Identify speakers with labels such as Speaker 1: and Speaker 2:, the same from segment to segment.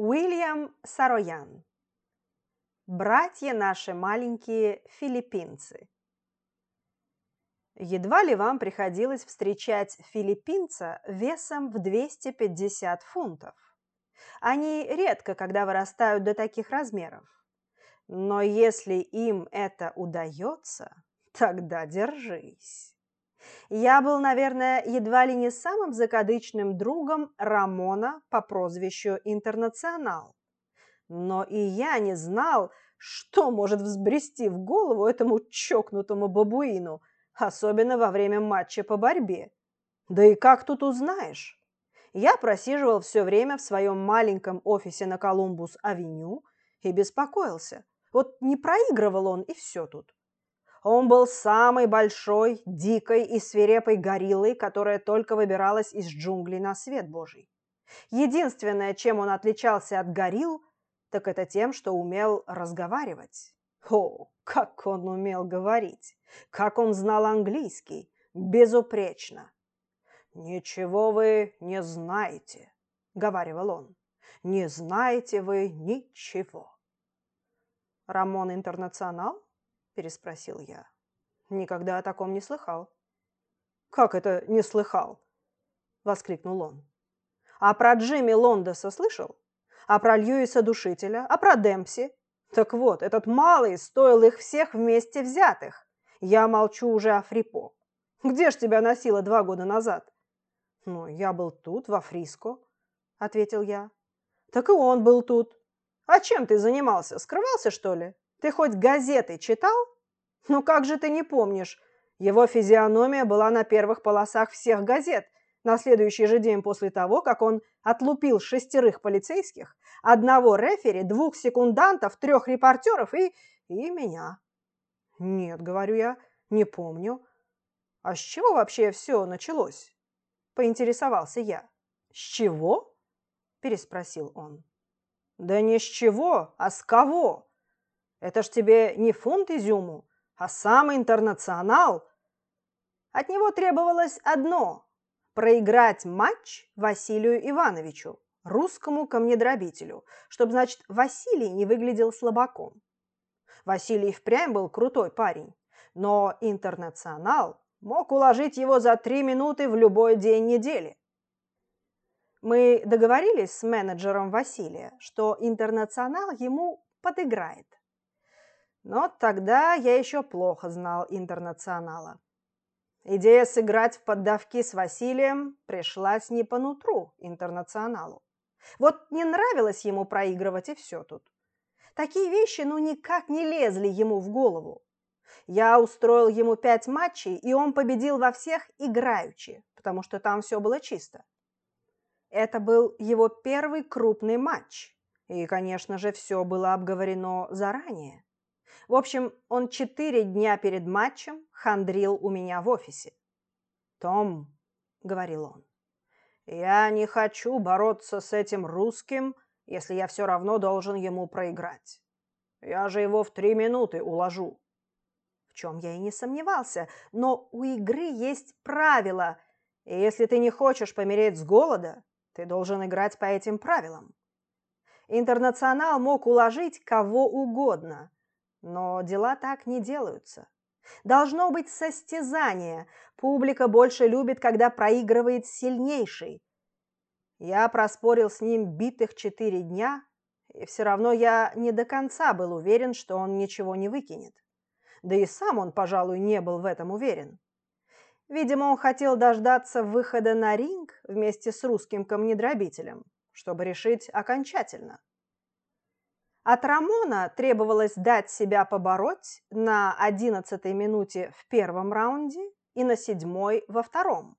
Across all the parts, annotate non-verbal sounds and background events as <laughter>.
Speaker 1: Уильям Сароян. Братья наши маленькие филиппинцы. Едва ли вам приходилось встречать филиппинца весом в 250 фунтов. Они редко когда вырастают до таких размеров. Но если им это удается, тогда держись. Я был, наверное, едва ли не самым закадычным другом Рамона по прозвищу Интернационал. Но и я не знал, что может взбрести в голову этому чокнутому бабуину, особенно во время матча по борьбе. Да и как тут узнаешь? Я просиживал все время в своем маленьком офисе на Колумбус-авеню и беспокоился. Вот не проигрывал он, и все тут. Он был самой большой, дикой и свирепой гориллой, которая только выбиралась из джунглей на свет Божий. Единственное, чем он отличался от горилл, так это тем, что умел разговаривать. О, как он умел говорить! Как он знал английский! Безупречно! «Ничего вы не знаете», — говаривал он. «Не знаете вы ничего». «Рамон Интернационал?» Переспросил я. Никогда о таком не слыхал. Как это не слыхал? воскликнул он. А про Джимми Лондоса слышал? А про Льюиса Душителя? А про Демпси? Так вот, этот малый стоил их всех вместе взятых. Я молчу уже о Фрипо. Где ж тебя носило два года назад? Ну, я был тут, во Фриско, ответил я. Так и он был тут. А чем ты занимался? Скрывался, что ли? Ты хоть газеты читал? Ну как же ты не помнишь? Его физиономия была на первых полосах всех газет на следующий же день после того, как он отлупил шестерых полицейских, одного рефери, двух секундантов, трех репортеров и... и меня. Нет, говорю я, не помню. А с чего вообще все началось? Поинтересовался я. С чего? Переспросил он. Да не с чего, а с кого? Это ж тебе не фунт изюму, а сам интернационал. От него требовалось одно – проиграть матч Василию Ивановичу, русскому камнедробителю, чтобы, значит, Василий не выглядел слабаком. Василий впрямь был крутой парень, но интернационал мог уложить его за три минуты в любой день недели. Мы договорились с менеджером Василия, что интернационал ему подыграет. Но тогда я еще плохо знал интернационала. Идея сыграть в поддавки с Василием пришлась не по нутру интернационалу. Вот не нравилось ему проигрывать, и все тут. Такие вещи ну никак не лезли ему в голову. Я устроил ему пять матчей, и он победил во всех играючи, потому что там все было чисто. Это был его первый крупный матч, и, конечно же, все было обговорено заранее. В общем, он четыре дня перед матчем хандрил у меня в офисе. «Том», — говорил он, — «я не хочу бороться с этим русским, если я все равно должен ему проиграть. Я же его в три минуты уложу». В чем я и не сомневался, но у игры есть правила, и если ты не хочешь помереть с голода, ты должен играть по этим правилам. Интернационал мог уложить кого угодно, но дела так не делаются. Должно быть состязание. Публика больше любит, когда проигрывает сильнейший. Я проспорил с ним битых четыре дня, и все равно я не до конца был уверен, что он ничего не выкинет. Да и сам он, пожалуй, не был в этом уверен. Видимо, он хотел дождаться выхода на ринг вместе с русским камнедробителем, чтобы решить окончательно. От Рамона требовалось дать себя побороть на одиннадцатой минуте в первом раунде и на седьмой во втором.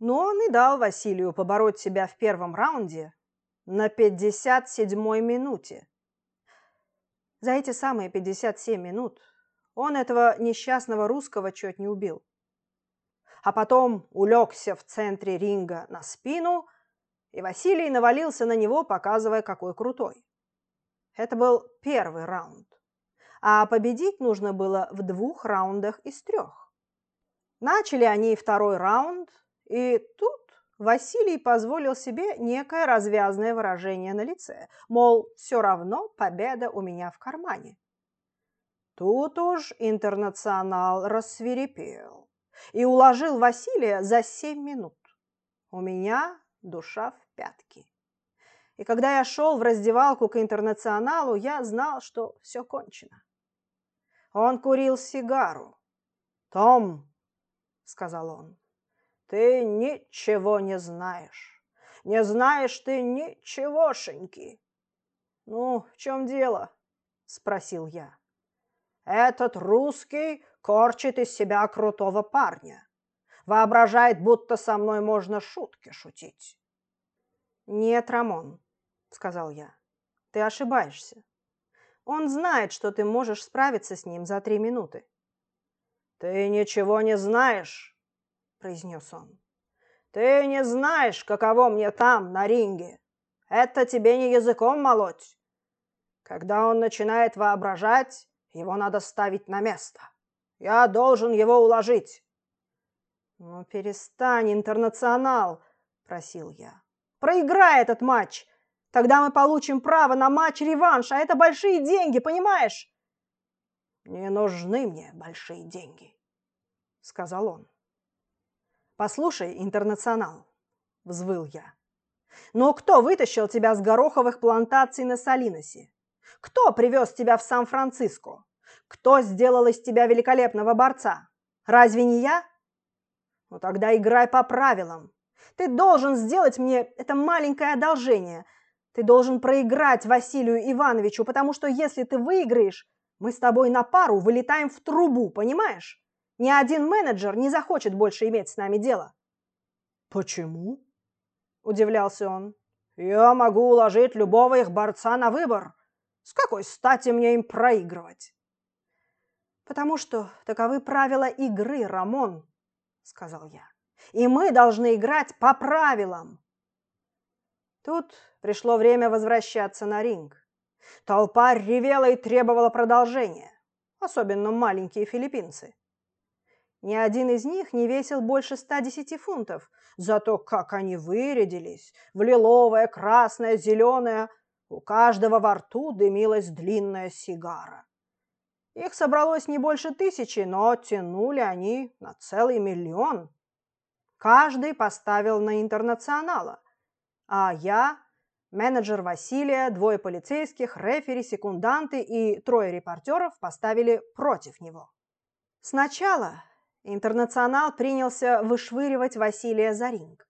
Speaker 1: Но он и дал Василию побороть себя в первом раунде на пятьдесят седьмой минуте. За эти самые пятьдесят семь минут он этого несчастного русского чуть не убил. А потом улегся в центре ринга на спину, и Василий навалился на него, показывая, какой крутой. Это был первый раунд. А победить нужно было в двух раундах из трех. Начали они второй раунд, и тут Василий позволил себе некое развязное выражение на лице, мол, все равно победа у меня в кармане. Тут уж интернационал рассверепел и уложил Василия за семь минут. У меня душа в пятки. И когда я шел в раздевалку к интернационалу, я знал, что все кончено. Он курил сигару. «Том», — сказал он, — «ты ничего не знаешь. Не знаешь ты ничегошеньки». «Ну, в чем дело?» — спросил я. «Этот русский корчит из себя крутого парня. Воображает, будто со мной можно шутки шутить». «Нет, Рамон, сказал я. Ты ошибаешься. Он знает, что ты можешь справиться с ним за три минуты. Ты ничего не знаешь, произнес он. Ты не знаешь, каково мне там, на ринге. Это тебе не языком молоть. Когда он начинает воображать, его надо ставить на место. Я должен его уложить. Ну, перестань, интернационал, просил я. Проиграй этот матч, Тогда мы получим право на матч-реванш, а это большие деньги, понимаешь? Не нужны мне большие деньги, сказал он. Послушай, интернационал, взвыл я. Но кто вытащил тебя с гороховых плантаций на Салиносе? Кто привез тебя в Сан-Франциско? Кто сделал из тебя великолепного борца? Разве не я? Ну тогда играй по правилам. Ты должен сделать мне это маленькое одолжение – ты должен проиграть Василию Ивановичу, потому что если ты выиграешь, мы с тобой на пару вылетаем в трубу, понимаешь? Ни один менеджер не захочет больше иметь с нами дело. Почему? Удивлялся он. Я могу уложить любого их борца на выбор. С какой стати мне им проигрывать? Потому что таковы правила игры, Рамон, сказал я. И мы должны играть по правилам. Тут пришло время возвращаться на ринг. Толпа ревела и требовала продолжения, особенно маленькие филиппинцы. Ни один из них не весил больше 110 фунтов, зато как они вырядились, в лиловое, красное, зеленое, у каждого во рту дымилась длинная сигара. Их собралось не больше тысячи, но тянули они на целый миллион. Каждый поставил на интернационала а я, менеджер Василия, двое полицейских, рефери, секунданты и трое репортеров поставили против него. Сначала интернационал принялся вышвыривать Василия за ринг,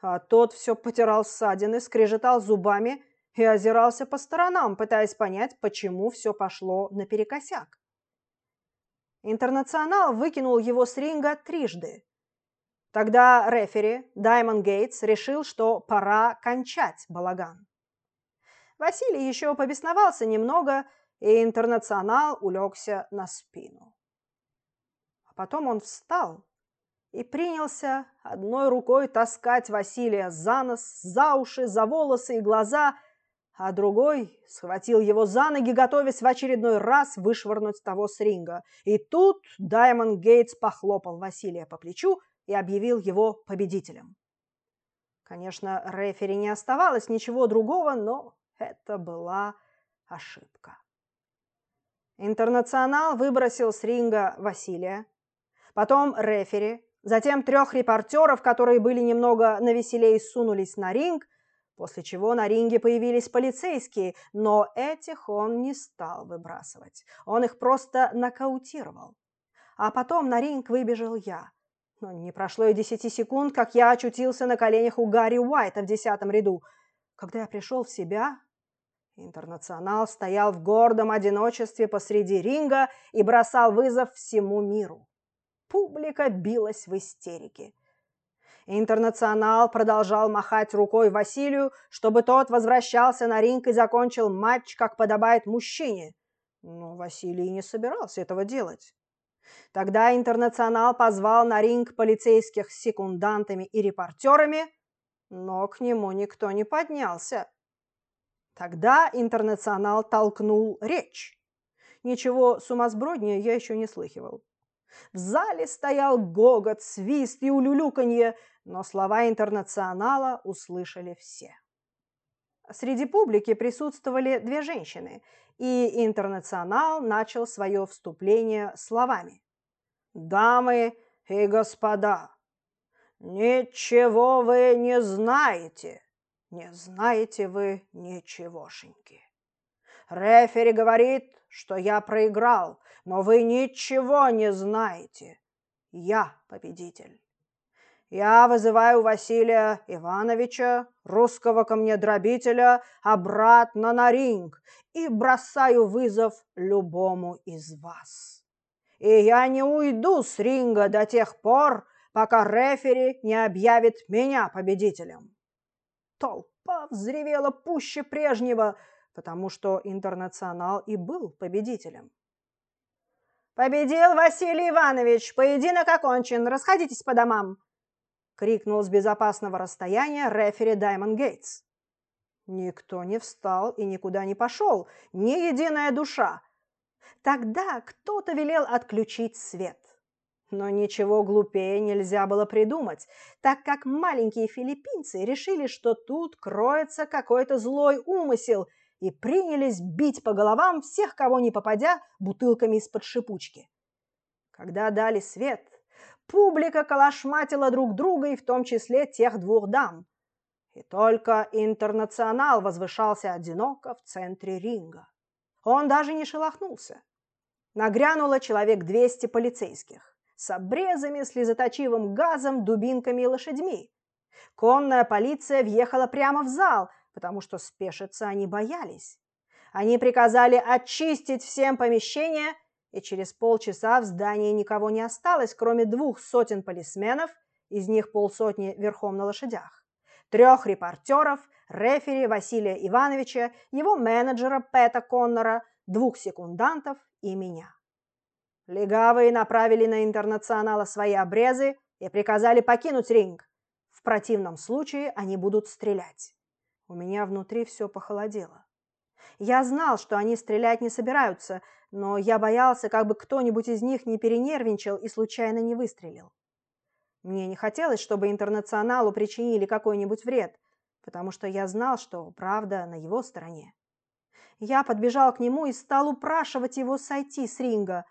Speaker 1: а тот все потирал ссадины, скрежетал зубами и озирался по сторонам, пытаясь понять, почему все пошло наперекосяк. Интернационал выкинул его с ринга трижды, Тогда рефери Даймон Гейтс решил, что пора кончать балаган. Василий еще побесновался немного, и интернационал улегся на спину. А потом он встал и принялся одной рукой таскать Василия за нос, за уши, за волосы и глаза, а другой схватил его за ноги, готовясь в очередной раз вышвырнуть того с ринга. И тут Даймон Гейтс похлопал Василия по плечу, и объявил его победителем. Конечно, рефери не оставалось ничего другого, но это была ошибка. Интернационал выбросил с ринга Василия, потом рефери, затем трех репортеров, которые были немного навеселее, сунулись на ринг, после чего на ринге появились полицейские, но этих он не стал выбрасывать. Он их просто нокаутировал. А потом на ринг выбежал я – но не прошло и десяти секунд, как я очутился на коленях у Гарри Уайта в десятом ряду. Когда я пришел в себя, интернационал стоял в гордом одиночестве посреди ринга и бросал вызов всему миру. Публика билась в истерике. Интернационал продолжал махать рукой Василию, чтобы тот возвращался на ринг и закончил матч, как подобает мужчине. Но Василий не собирался этого делать. Тогда «Интернационал» позвал на ринг полицейских с секундантами и репортерами, но к нему никто не поднялся. Тогда «Интернационал» толкнул речь. Ничего сумасброднее я еще не слыхивал. В зале стоял гогот, свист и улюлюканье, но слова интернационала услышали все. Среди публики присутствовали две женщины, и интернационал начал свое вступление словами. «Дамы и господа, ничего вы не знаете, не знаете вы ничегошеньки. Рефери говорит, что я проиграл, но вы ничего не знаете. Я победитель. Я вызываю Василия Ивановича, русского ко мне дробителя, обратно на ринг и бросаю вызов любому из вас. И я не уйду с ринга до тех пор, пока рефери не объявит меня победителем. Толпа взревела пуще прежнего, потому что интернационал и был победителем. «Победил Василий Иванович! Поединок окончен! Расходитесь по домам!» — крикнул с безопасного расстояния рефери Даймон Гейтс. Никто не встал и никуда не пошел, ни единая душа. Тогда кто-то велел отключить свет. Но ничего глупее нельзя было придумать, так как маленькие филиппинцы решили, что тут кроется какой-то злой умысел, и принялись бить по головам всех, кого не попадя, бутылками из-под шипучки. Когда дали свет, публика калашматила друг друга, и в том числе тех двух дам. И только интернационал возвышался одиноко в центре ринга. Он даже не шелохнулся. Нагрянуло человек 200 полицейских с обрезами, слезоточивым газом, дубинками и лошадьми. Конная полиция въехала прямо в зал, потому что спешиться они боялись. Они приказали очистить всем помещения, и через полчаса в здании никого не осталось, кроме двух сотен полисменов, из них полсотни верхом на лошадях, трех репортеров, рефери Василия Ивановича, его менеджера Пэта Коннора, двух секундантов и меня. Легавые направили на интернационала свои обрезы и приказали покинуть ринг. В противном случае они будут стрелять. У меня внутри все похолодело. Я знал, что они стрелять не собираются, но я боялся, как бы кто-нибудь из них не перенервничал и случайно не выстрелил. Мне не хотелось, чтобы интернационалу причинили какой-нибудь вред, потому что я знал, что правда на его стороне. Я подбежал к нему и стал упрашивать его сойти с ринга.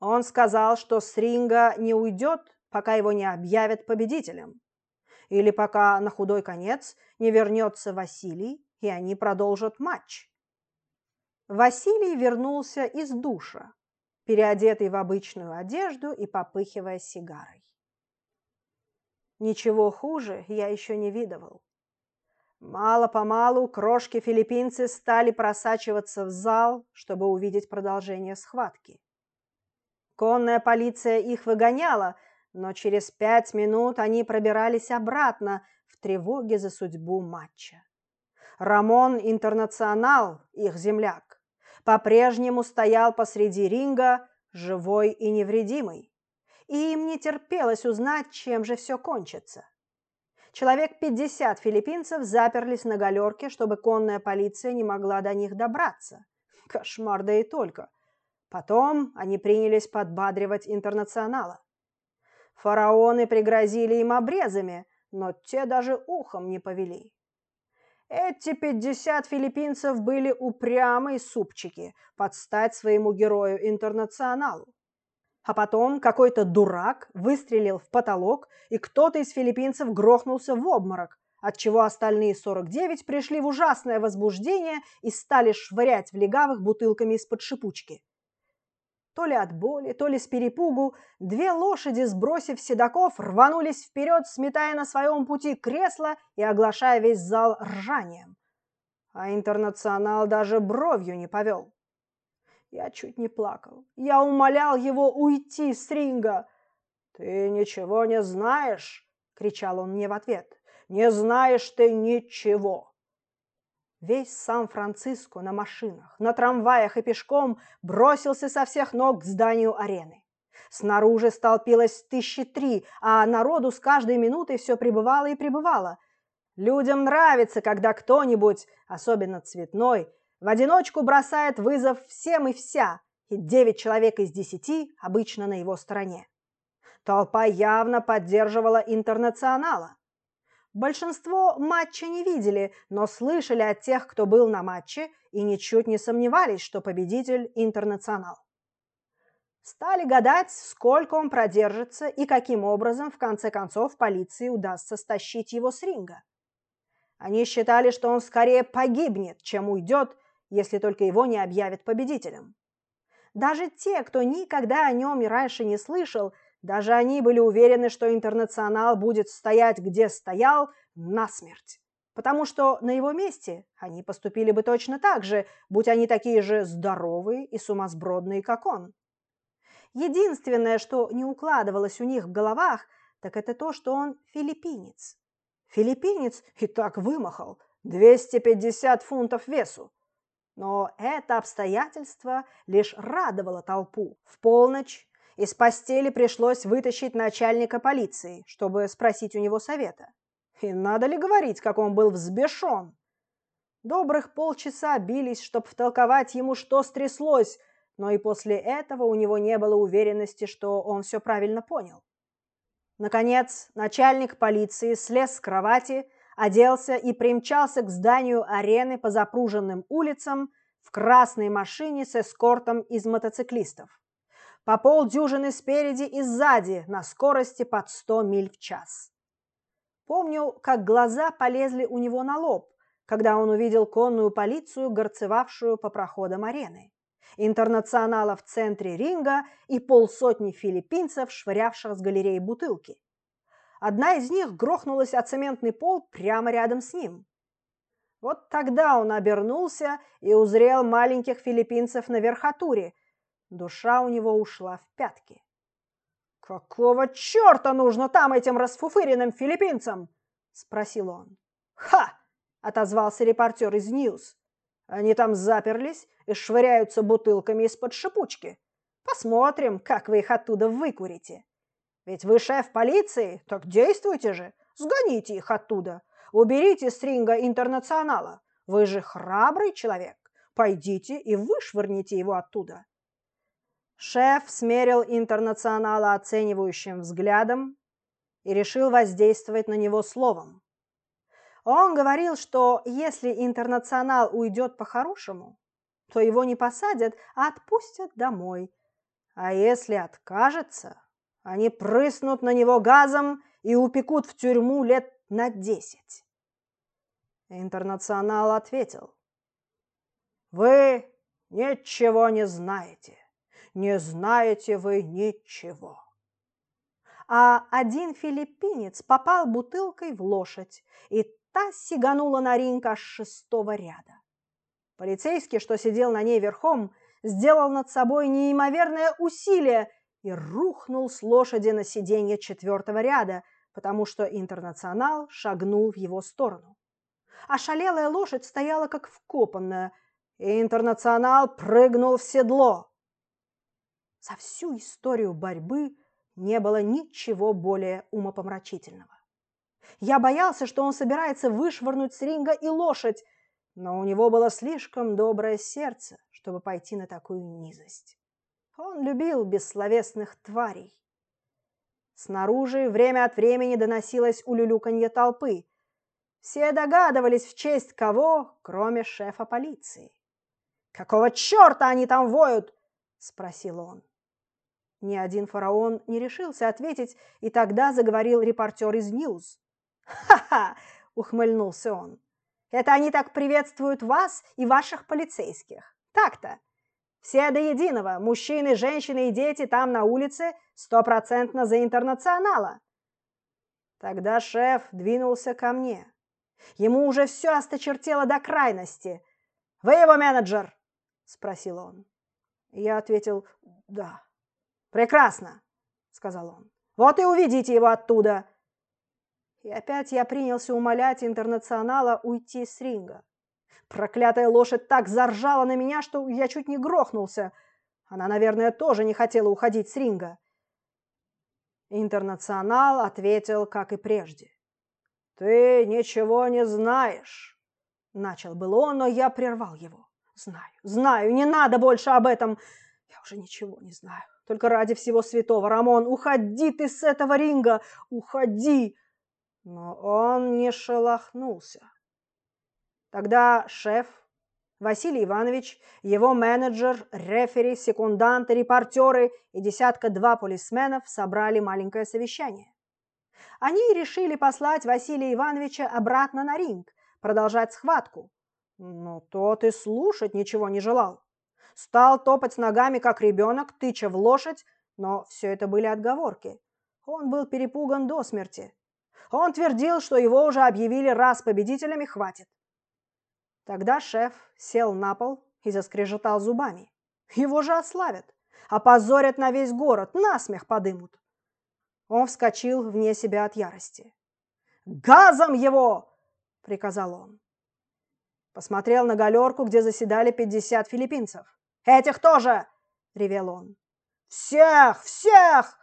Speaker 1: Он сказал, что с ринга не уйдет, пока его не объявят победителем или пока на худой конец не вернется Василий, и они продолжат матч. Василий вернулся из душа, переодетый в обычную одежду и попыхивая сигарой. Ничего хуже я еще не видывал. Мало-помалу крошки-филиппинцы стали просачиваться в зал, чтобы увидеть продолжение схватки. Конная полиция их выгоняла, но через пять минут они пробирались обратно в тревоге за судьбу матча. Рамон Интернационал, их земляк, по-прежнему стоял посреди ринга, живой и невредимый, и им не терпелось узнать, чем же все кончится. Человек 50 филиппинцев заперлись на галерке, чтобы конная полиция не могла до них добраться. Кошмар, да и только. Потом они принялись подбадривать интернационала. Фараоны пригрозили им обрезами, но те даже ухом не повели. Эти пятьдесят филиппинцев были упрямые супчики под стать своему герою-интернационалу. А потом какой-то дурак выстрелил в потолок, и кто-то из филиппинцев грохнулся в обморок, отчего остальные 49 пришли в ужасное возбуждение и стали швырять в легавых бутылками из-под шипучки. То ли от боли, то ли с перепугу, две лошади, сбросив седаков, рванулись вперед, сметая на своем пути кресло и оглашая весь зал ржанием. А интернационал даже бровью не повел. Я чуть не плакал. Я умолял его уйти с ринга. «Ты ничего не знаешь!» — кричал он мне в ответ. «Не знаешь ты ничего!» Весь Сан-Франциско на машинах, на трамваях и пешком бросился со всех ног к зданию арены. Снаружи столпилось тысячи три, а народу с каждой минутой все прибывало и прибывало. Людям нравится, когда кто-нибудь, особенно цветной, в одиночку бросает вызов всем и вся, и девять человек из десяти обычно на его стороне. Толпа явно поддерживала интернационала. Большинство матча не видели, но слышали от тех, кто был на матче, и ничуть не сомневались, что победитель интернационал. Стали гадать, сколько он продержится и каким образом, в конце концов, полиции удастся стащить его с ринга. Они считали, что он скорее погибнет, чем уйдет, если только его не объявят победителем. Даже те, кто никогда о нем раньше не слышал, даже они были уверены, что интернационал будет стоять, где стоял, насмерть. Потому что на его месте они поступили бы точно так же, будь они такие же здоровые и сумасбродные, как он. Единственное, что не укладывалось у них в головах, так это то, что он филиппинец. Филиппинец и так вымахал 250 фунтов весу. Но это обстоятельство лишь радовало толпу. В полночь из постели пришлось вытащить начальника полиции, чтобы спросить у него совета. И надо ли говорить, как он был взбешен? Добрых полчаса бились, чтобы втолковать ему, что стряслось, но и после этого у него не было уверенности, что он все правильно понял. Наконец, начальник полиции слез с кровати, оделся и примчался к зданию арены по запруженным улицам в красной машине с эскортом из мотоциклистов. По полдюжины спереди и сзади на скорости под 100 миль в час. Помню, как глаза полезли у него на лоб, когда он увидел конную полицию, горцевавшую по проходам арены, интернационала в центре ринга и полсотни филиппинцев, швырявших с галереи бутылки. Одна из них грохнулась о цементный пол прямо рядом с ним. Вот тогда он обернулся и узрел маленьких филиппинцев на верхотуре. Душа у него ушла в пятки. «Какого черта нужно там этим расфуфыренным филиппинцам?» – спросил он. «Ха!» – отозвался репортер из «Ньюс». «Они там заперлись и швыряются бутылками из-под шипучки. Посмотрим, как вы их оттуда выкурите. Ведь вы шеф полиции, так действуйте же, сгоните их оттуда. Уберите с ринга интернационала. Вы же храбрый человек. Пойдите и вышвырните его оттуда. Шеф смерил интернационала оценивающим взглядом и решил воздействовать на него словом. Он говорил, что если интернационал уйдет по-хорошему, то его не посадят, а отпустят домой. А если откажется, они прыснут на него газом и упекут в тюрьму лет на десять. Интернационал ответил. «Вы ничего не знаете. Не знаете вы ничего». А один филиппинец попал бутылкой в лошадь, и та сиганула на ринг аж шестого ряда. Полицейский, что сидел на ней верхом, сделал над собой неимоверное усилие и рухнул с лошади на сиденье четвертого ряда, потому что интернационал шагнул в его сторону. Ошалелая лошадь стояла как вкопанная, и интернационал прыгнул в седло. За всю историю борьбы не было ничего более умопомрачительного. Я боялся, что он собирается вышвырнуть с ринга и лошадь, но у него было слишком доброе сердце, чтобы пойти на такую низость. Он любил бессловесных тварей. Снаружи время от времени доносилось улюлюканье толпы. Все догадывались, в честь кого, кроме шефа полиции. «Какого черта они там воют?» – спросил он. Ни один фараон не решился ответить, и тогда заговорил репортер из «Ньюз». «Ха-ха!» – ухмыльнулся он. Это они так приветствуют вас и ваших полицейских. Так-то. Все до единого, мужчины, женщины и дети там на улице стопроцентно за интернационала. Тогда шеф двинулся ко мне. Ему уже все осточертело до крайности. «Вы его менеджер?» – спросил он. Я ответил «да». «Прекрасно», – сказал он. «Вот и уведите его оттуда. И опять я принялся умолять интернационала уйти с ринга. Проклятая лошадь так заржала на меня, что я чуть не грохнулся. Она, наверное, тоже не хотела уходить с ринга. Интернационал ответил, как и прежде. «Ты ничего не знаешь», — начал был он, но я прервал его. «Знаю, знаю, не надо больше об этом. Я уже ничего не знаю. Только ради всего святого, Рамон, уходи ты с этого ринга! Уходи!» Но он не шелохнулся. Тогда шеф, Василий Иванович, его менеджер, рефери, секунданты, репортеры и десятка-два полисменов собрали маленькое совещание. Они решили послать Василия Ивановича обратно на ринг, продолжать схватку. Но тот и слушать ничего не желал. Стал топать ногами, как ребенок, тыча в лошадь, но все это были отговорки. Он был перепуган до смерти. Он твердил, что его уже объявили раз победителями, хватит. Тогда шеф сел на пол и заскрежетал зубами. Его же ославят, опозорят на весь город, насмех подымут. Он вскочил вне себя от ярости. «Газом его!» – приказал он. Посмотрел на галерку, где заседали пятьдесят филиппинцев. «Этих тоже!» – ревел он. «Всех! Всех!»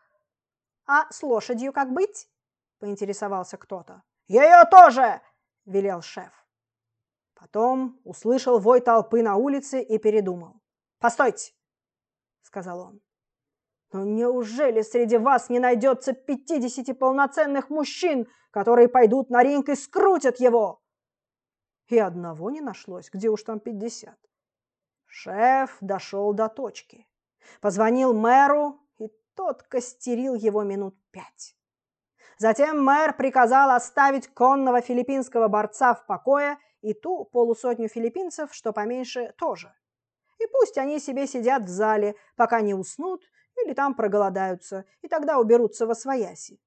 Speaker 1: «А с лошадью как быть?» – поинтересовался кто-то. «Ее тоже!» – велел шеф. Потом услышал вой толпы на улице и передумал. «Постойте!» – сказал он. Но неужели среди вас не найдется пятидесяти полноценных мужчин, которые пойдут на ринг и скрутят его? И одного не нашлось, где уж там пятьдесят. Шеф дошел до точки. Позвонил мэру, и тот костерил его минут пять. Затем мэр приказал оставить конного филиппинского борца в покое и ту полусотню филиппинцев, что поменьше, тоже. И пусть они себе сидят в зале, пока не уснут или там проголодаются, и тогда уберутся во свояси.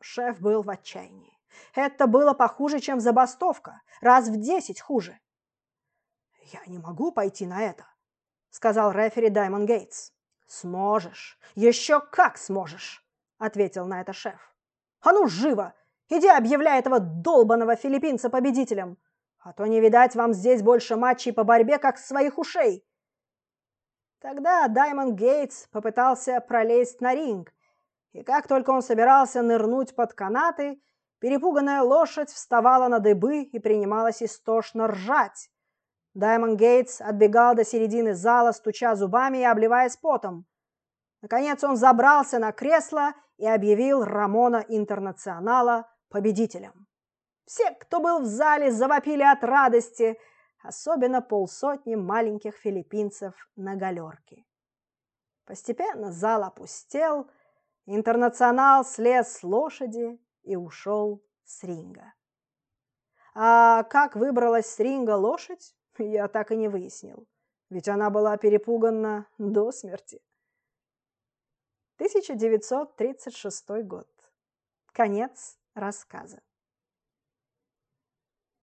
Speaker 1: Шеф был в отчаянии. Это было похуже, чем забастовка, раз в десять хуже. «Я не могу пойти на это», — сказал рефери Даймон Гейтс. «Сможешь, еще как сможешь», — ответил на это шеф. «А ну, живо! Иди объявляй этого долбанного филиппинца победителем, а то не видать вам здесь больше матчей по борьбе, как своих ушей. Тогда Даймонд Гейтс попытался пролезть на ринг, и как только он собирался нырнуть под канаты, перепуганная лошадь вставала на дыбы и принималась истошно ржать. Даймонд Гейтс отбегал до середины зала, стуча зубами и обливаясь потом. Наконец он забрался на кресло и объявил Рамона Интернационала победителем. Все, кто был в зале, завопили от радости – особенно полсотни маленьких филиппинцев на галерке. Постепенно зал опустел, интернационал слез с лошади и ушел с ринга. А как выбралась с ринга лошадь, <laughs> я так и не выяснил, ведь она была перепугана до смерти. 1936 год. Конец рассказа.